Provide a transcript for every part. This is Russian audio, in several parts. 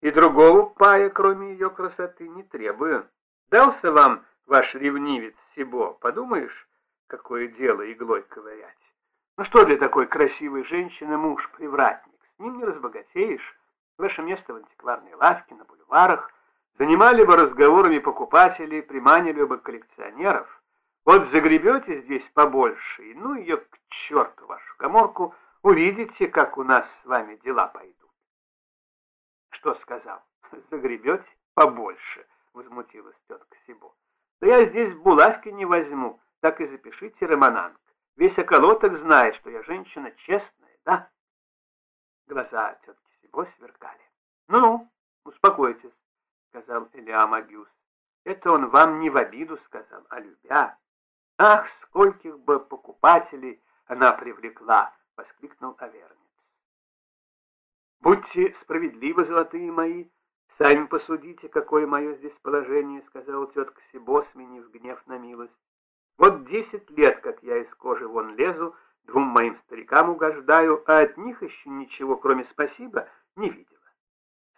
и другого пая, кроме ее красоты, не требую. Дался вам ваш ревнивец Сибо, подумаешь, какое дело иглой ковырять. Ну что для такой красивой женщины муж-привратник? С ним не разбогатеешь. Ваше место в антикварной лавке, на бульварах. Занимали бы разговорами покупателей, приманили бы коллекционеров. Вот загребете здесь побольше, и ну ее к черту вашу коморку, увидите, как у нас с вами дела пойдут. Что сказал? Загребете побольше, возмутилась тетка Сибо. Да я здесь булавки не возьму, так и запишите, Романанг. Весь околоток знает, что я женщина честная, да? Глаза тетки Сибо сверкали. Ну-ну, успокойтесь, сказал Элиам Агюс. Это он вам не в обиду сказал, а любя. Ах, скольких бы покупателей она привлекла, воскликнул Авернец. Будьте справедливы, золотые мои, сами посудите, какое мое здесь положение, сказала тетка Сибо, сменив гнев на милость. Вот десять лет, как я из кожи вон лезу, двум моим старикам угождаю, а от них еще ничего, кроме спасибо, не видела.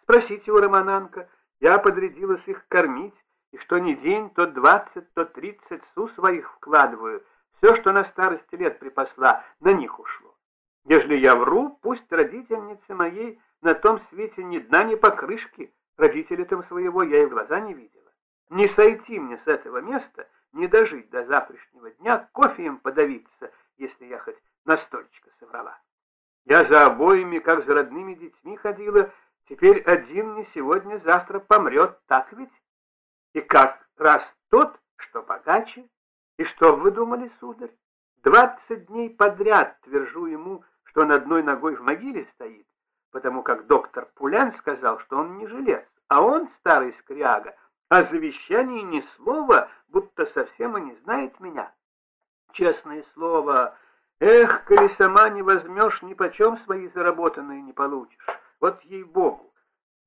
Спросите у Романанка, я подрядилась их кормить, и что ни день, то двадцать, то тридцать су своих вкладываю. Все, что на старости лет припасла, на них ушло. Ежели я вру, пусть родительницы моей на том свете ни дна, ни покрышки, родителей там своего я и в глаза не видела. Не сойти мне с этого места, не дожить до завтрашнего дня, кофеем подавиться, если я хоть на стольчика соврала. Я за обоими, как за родными детьми ходила, теперь один не сегодня, завтра помрет, так ведь? И как раз тот, что богаче, и что вы думали, сударь? Двадцать дней подряд твержу ему, что он одной ногой в могиле стоит, потому как доктор Пулян сказал, что он не жилец, а он, старый скряга, о завещании ни слова, будто совсем и не знает меня. Честное слово, эх, коли сама не возьмешь, ни почем свои заработанные не получишь. Вот ей-богу,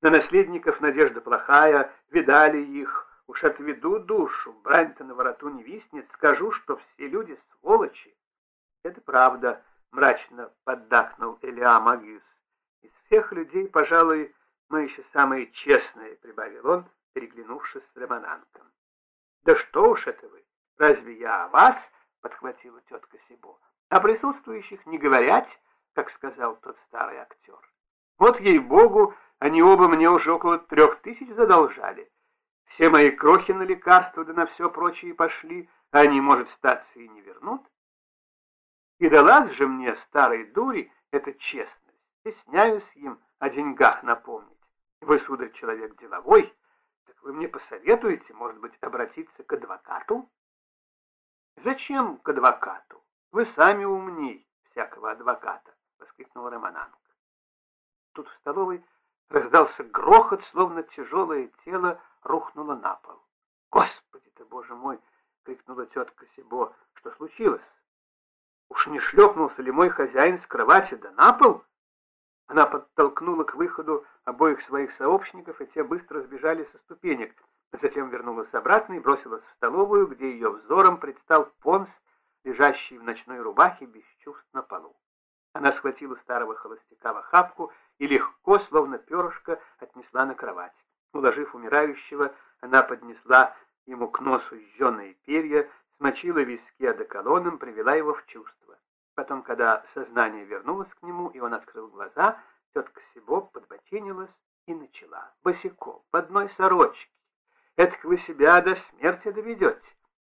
на наследников надежда плохая, видали их, уж отведу душу, брань-то на вороту не виснет, скажу, что все люди сволочи. Это правда, мрачно поддакнул Элиа Магиус. Из всех людей, пожалуй, мы еще самые честные, прибавил он, переглянувшись с Романанком. «Да что уж это вы! Разве я о вас?» — подхватила тетка Сибо. «О присутствующих не говорять, как сказал тот старый актер. Вот ей-богу, они оба мне уже около трех тысяч задолжали. Все мои крохи на лекарства да на все прочее пошли, а они, может, статься и не вернут. И далась же мне, старой дури, эта честность. Стесняюсь им о деньгах напомнить. Вы, сударь, человек деловой, так вы мне посоветуете, может быть, обратиться к адвокату? Зачем к адвокату? Вы сами умней всякого адвоката, воскликнул Романанг. Тут в столовой раздался грохот, словно тяжелое тело рухнуло на пол. Господи ты, боже мой! крикнула тетка Сибо. Что случилось? Уж не шлепнулся ли мой хозяин с кровати да на пол? Она подтолкнула к выходу обоих своих сообщников, и те быстро сбежали со ступенек. Затем вернулась обратно и бросилась в столовую, где ее взором предстал Понс, лежащий в ночной рубахе без чувств на полу. Она схватила старого холостяка в охапку и легко, словно перышко, отнесла на кровать. Уложив умирающего, она поднесла ему к носу жженые перья, смочила виски одеколоном, привела его в чувство. Потом, когда сознание вернулось к нему, и он открыл глаза, тетка Сибо подботинилась и начала. Босиком, в одной сорочке. Это вы себя до смерти доведете.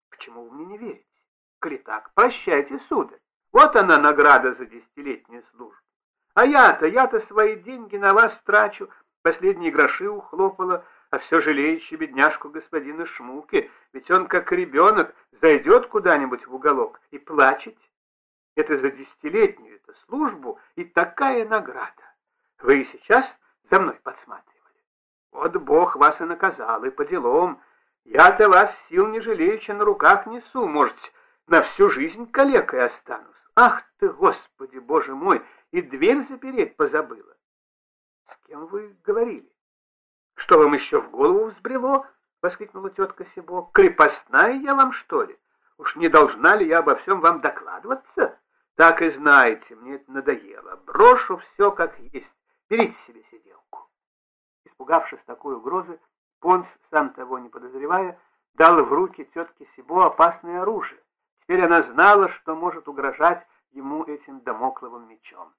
Почему вы мне не верите? Коли так, прощайте, сударь. Вот она награда за десятилетнюю службу. А я-то, я-то свои деньги на вас трачу, последние гроши ухлопала, а все жалеющий бедняжку господина Шмуки, ведь он, как ребенок, зайдет куда-нибудь в уголок и плачет. Это за десятилетнюю эту службу и такая награда. Вы и сейчас за мной подсматривали. Вот Бог вас и наказал, и по делам. Я-то вас сил не жалеючи на руках несу, может, на всю жизнь калекой останусь. Ах ты, Господи, Боже мой, и дверь запереть позабыла. С кем вы говорили? Что вам еще в голову взбрело? Воскликнула тетка Сибо. Крепостная я вам, что ли? Уж не должна ли я обо всем вам докладываться? Так и знаете, мне это надоело. Брошу все как есть. Берите себе сиделку. Испугавшись такой угрозы, Понс, сам того не подозревая, дал в руки тетке Сибо опасное оружие. Теперь она знала, что может угрожать ему этим домокловым мечом.